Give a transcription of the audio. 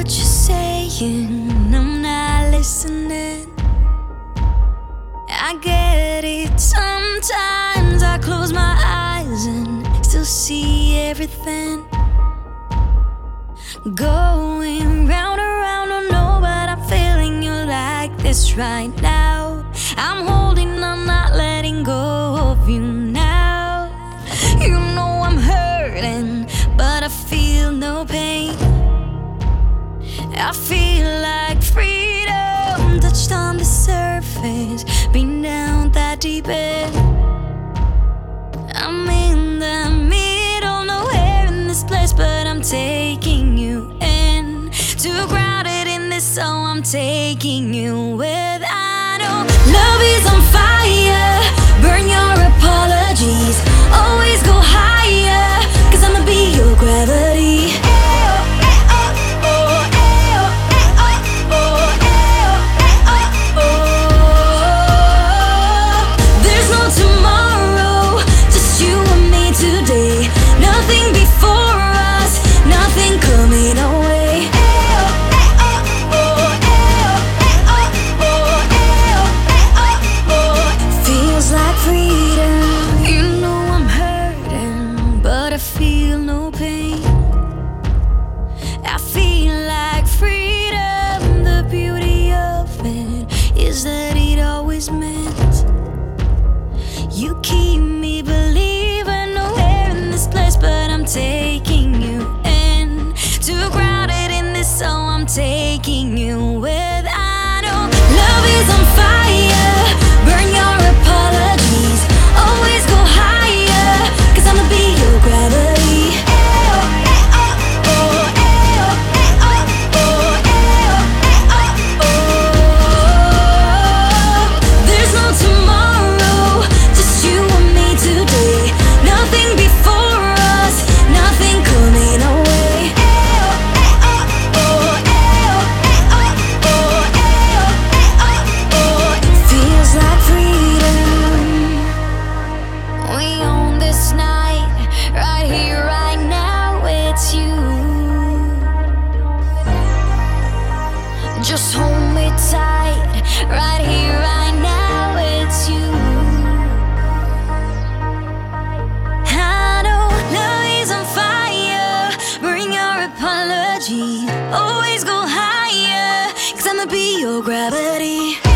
what you're saying, I'm not listening. I get it. Sometimes I close my eyes and still see everything going round and round. Oh no, but I'm feeling you like this right now. I'm holding on, not letting go of you I feel like freedom touched on the surface, been down that deep end. I'm in the middle, nowhere in this place, but I'm taking you in. Too crowded in this, so I'm taking you with. I know Nothing before taking you in. Just hold me tight, right here, right now. It's you. I know love is on fire. Bring your apology. Always go higher, cause I'ma be your gravity.